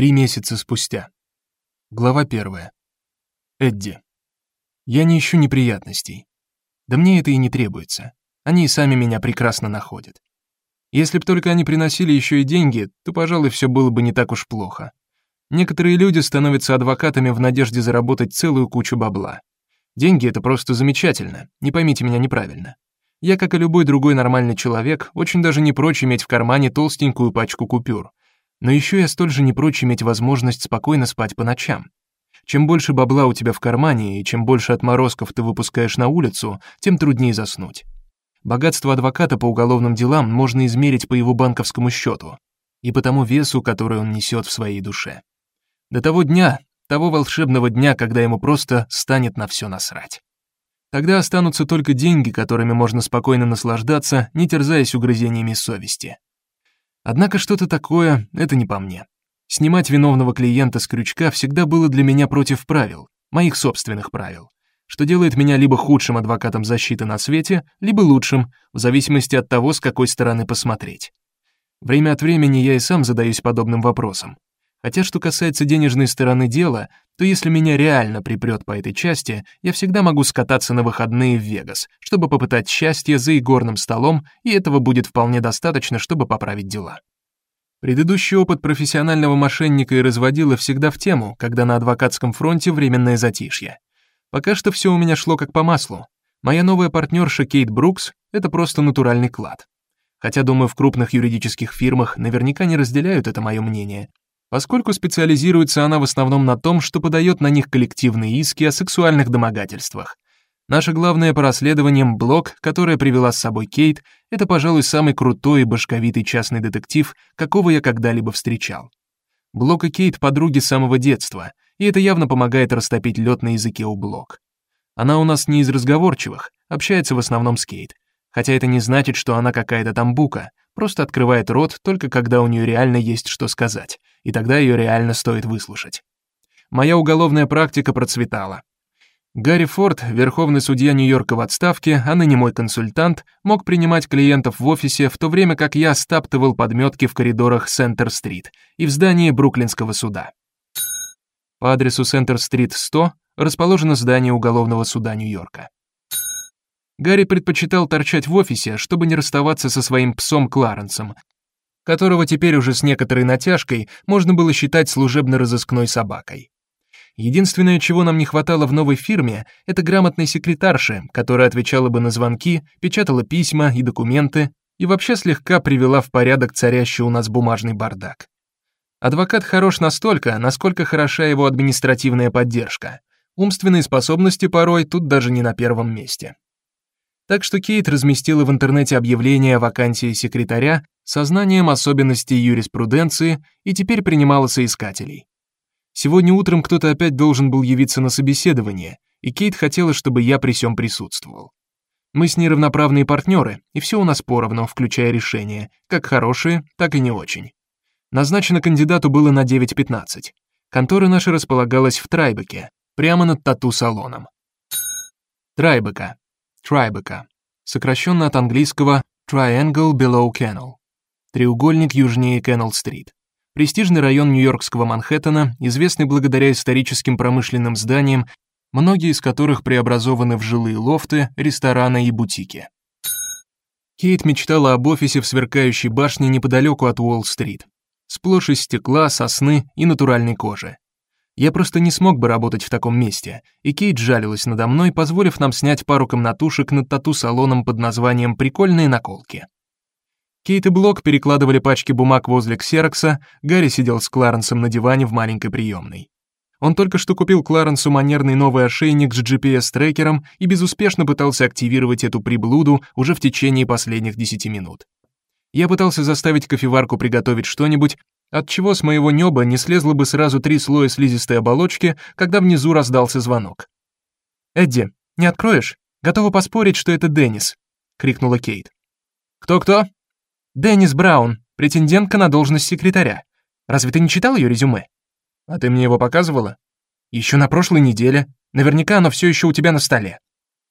Три месяца спустя. Глава первая. Эдди. Я не ищу неприятностей. Да мне это и не требуется. Они и сами меня прекрасно находят. Если б только они приносили еще и деньги, то, пожалуй, все было бы не так уж плохо. Некоторые люди становятся адвокатами в надежде заработать целую кучу бабла. Деньги это просто замечательно, не поймите меня неправильно. Я, как и любой другой нормальный человек, очень даже не прочь иметь в кармане толстенькую пачку купюр, но еще я столь же не прочь иметь возможность спокойно спать по ночам. Чем больше бабла у тебя в кармане и чем больше отморозков ты выпускаешь на улицу, тем труднее заснуть. Богатство адвоката по уголовным делам можно измерить по его банковскому счету и по тому весу, который он несет в своей душе. До того дня, того волшебного дня, когда ему просто станет на все насрать. Тогда останутся только деньги, которыми можно спокойно наслаждаться, не терзаясь угрызениями совести. Однако что-то такое это не по мне. Снимать виновного клиента с крючка всегда было для меня против правил, моих собственных правил, что делает меня либо худшим адвокатом защиты на свете, либо лучшим, в зависимости от того, с какой стороны посмотреть. Время от времени я и сам задаюсь подобным вопросом. Хотя что касается денежной стороны дела, то если меня реально припрет по этой части, я всегда могу скататься на выходные в Вегас, чтобы попытать счастье за игорным столом, и этого будет вполне достаточно, чтобы поправить дела. Предыдущий опыт профессионального мошенника и разводила всегда в тему, когда на адвокатском фронте временное затишье. Пока что все у меня шло как по маслу. Моя новая партнерша Кейт Брукс это просто натуральный клад. Хотя, думаю, в крупных юридических фирмах наверняка не разделяют это мое мнение, поскольку специализируется она в основном на том, что подает на них коллективные иски о сексуальных домогательствах. Наша главная по расследованиям блог, которая привела с собой Кейт, это, пожалуй, самый крутой и башковитый частный детектив, какого я когда-либо встречал. Блок и Кейт подруги с самого детства, и это явно помогает растопить лед на языке у Блок. Она у нас не из разговорчивых, общается в основном с Кейт, хотя это не значит, что она какая-то там бука, просто открывает рот только когда у нее реально есть что сказать, и тогда ее реально стоит выслушать. Моя уголовная практика процветала. Гарри Форд, верховный судья Нью-Йорка в отставке, а ныне мой консультант, мог принимать клиентов в офисе, в то время как я стаптывал подметки в коридорах Сентер-стрит и в здании Бруклинского суда. По адресу Сентер-стрит 100 расположено здание уголовного суда Нью-Йорка. Гарри предпочитал торчать в офисе, чтобы не расставаться со своим псом Кларенсом, которого теперь уже с некоторой натяжкой можно было считать служебно-розыскной собакой. Единственное, чего нам не хватало в новой фирме, это грамотной секретарши, которая отвечала бы на звонки, печатала письма и документы и вообще слегка привела в порядок царящий у нас бумажный бардак. Адвокат хорош настолько, насколько хороша его административная поддержка. Умственные способности порой тут даже не на первом месте. Так что Кейт разместила в интернете объявление о вакансии секретаря со знанием особенностей юриспруденции и теперь принимала соискателей. Сегодня утром кто-то опять должен был явиться на собеседование, и Кейт хотела, чтобы я при сём присутствовал. Мы с ней равноправные партнеры, и все у нас поровну, включая решения, как хорошие, так и не очень. Назначено кандидату было на 9:15. Контора наша располагалась в Трайбеке, прямо над тату-салоном. Трайбека Трайбека, сокращенно от английского Triangle Below Canal. Треугольник южнее Кеннел-стрит. Престижный район нью-йоркского Манхэттена, известный благодаря историческим промышленным зданиям, многие из которых преобразованы в жилые лофты, рестораны и бутики. Кейт мечтала об офисе в сверкающей башне неподалеку от Уолл-стрит. Сплошь из стекла, сосны и натуральной кожи. Я просто не смог бы работать в таком месте, и Кейт жалилась надо мной, позволив нам снять пару комнатушек над тату-салоном под названием «Прикольные наколки». Кейт и Блок перекладывали пачки бумаг возле ксерокса, Гарри сидел с Кларенсом на диване в маленькой приемной. Он только что купил Кларенсу манерный новый ошейник с GPS-трекером и безуспешно пытался активировать эту приблуду уже в течение последних 10 минут. Я пытался заставить кофеварку приготовить что-нибудь, от чего с моего неба не слезло бы сразу три слоя слизистой оболочки, когда внизу раздался звонок. «Эдди, не откроешь? Готова поспорить, что это Деннис», — крикнула Кейт. «Кто-кто?» «Деннис Браун, претендентка на должность секретаря. Разве ты не читал ее резюме?» «А ты мне его показывала?» «Еще на прошлой неделе. Наверняка оно все еще у тебя на столе».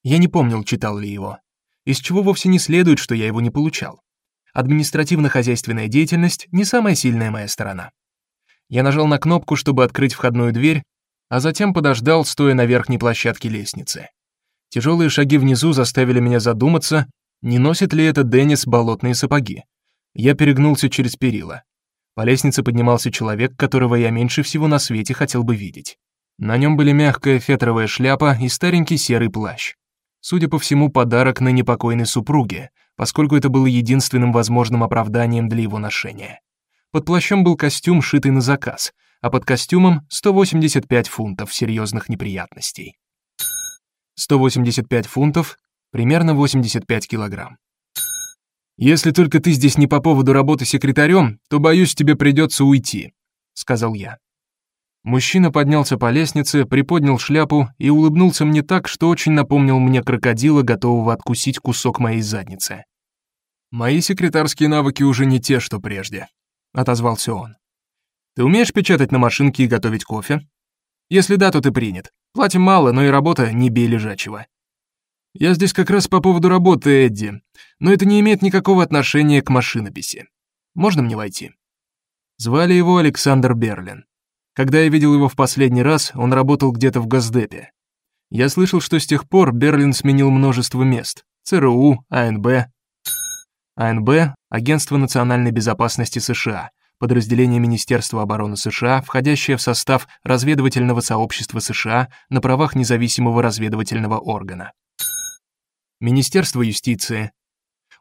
Я не помнил, читал ли его. Из чего вовсе не следует, что я его не получал. Административно-хозяйственная деятельность не самая сильная моя сторона. Я нажал на кнопку, чтобы открыть входную дверь, а затем подождал, стоя на верхней площадке лестницы. Тяжелые шаги внизу заставили меня задуматься, не носит ли это Деннис болотные сапоги. Я перегнулся через перила. По лестнице поднимался человек, которого я меньше всего на свете хотел бы видеть. На нем были мягкая фетровая шляпа и старенький серый плащ. Судя по всему, подарок на непокойной супруге, поскольку это было единственным возможным оправданием для его ношения. Под плащом был костюм, шитый на заказ, а под костюмом 185 фунтов серьезных неприятностей. 185 фунтов, примерно 85 килограмм. Если только ты здесь не по поводу работы секретарем, то боюсь, тебе придется уйти, сказал я. Мужчина поднялся по лестнице, приподнял шляпу и улыбнулся мне так, что очень напомнил мне крокодила, готового откусить кусок моей задницы. Мои секретарские навыки уже не те, что прежде, отозвался он. Ты умеешь печатать на машинке и готовить кофе? Если да, то ты принят. Платим мало, но и работа не бей лежачего. Я здесь как раз по поводу работы, Эдди, но это не имеет никакого отношения к машинописи. Можно мне войти? Звали его Александр Берлин. Когда я видел его в последний раз, он работал где-то в Госдепе. Я слышал, что с тех пор Берлин сменил множество мест: ЦРУ, АНБ. АНБ Агентство национальной безопасности США, подразделение Министерства обороны США, входящее в состав разведывательного сообщества США на правах независимого разведывательного органа. Министерство юстиции.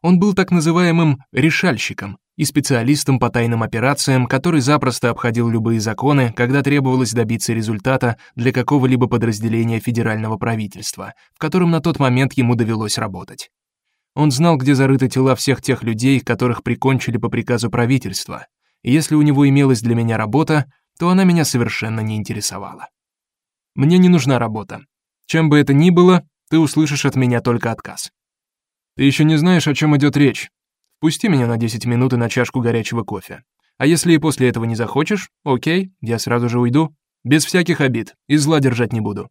Он был так называемым решальщиком и специалистом по тайным операциям, который запросто обходил любые законы, когда требовалось добиться результата для какого-либо подразделения федерального правительства, в котором на тот момент ему довелось работать. Он знал, где зарыты тела всех тех людей, которых прикончили по приказу правительства. И если у него имелась для меня работа, то она меня совершенно не интересовала. Мне не нужна работа. Чем бы это ни было, ты услышишь от меня только отказ. Ты еще не знаешь, о чем идет речь. Пусти меня на 10 минут и на чашку горячего кофе. А если и после этого не захочешь, окей, я сразу же уйду. Без всяких обид, и зла держать не буду.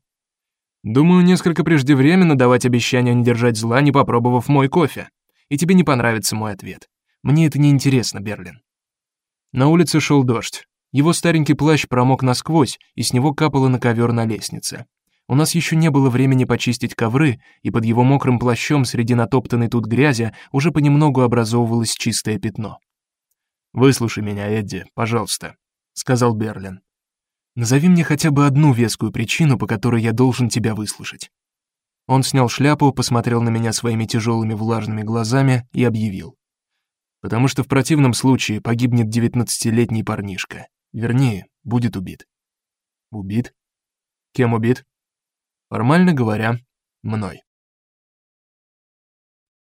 Думаю, несколько преждевременно давать обещание не держать зла, не попробовав мой кофе. И тебе не понравится мой ответ. Мне это не интересно, Берлин. На улице шел дождь. Его старенький плащ промок насквозь, и с него капало на ковер на лестнице. У нас еще не было времени почистить ковры, и под его мокрым плащом среди натоптанной тут грязи уже понемногу образовывалось чистое пятно. Выслушай меня, Эдди, пожалуйста, сказал Берлин. Назови мне хотя бы одну вескую причину, по которой я должен тебя выслушать. Он снял шляпу, посмотрел на меня своими тяжелыми влажными глазами и объявил: "Потому что в противном случае погибнет девятнадцатилетний парнишка. Вернее, будет убит". Убит? Кем убит? Формально говоря, мной.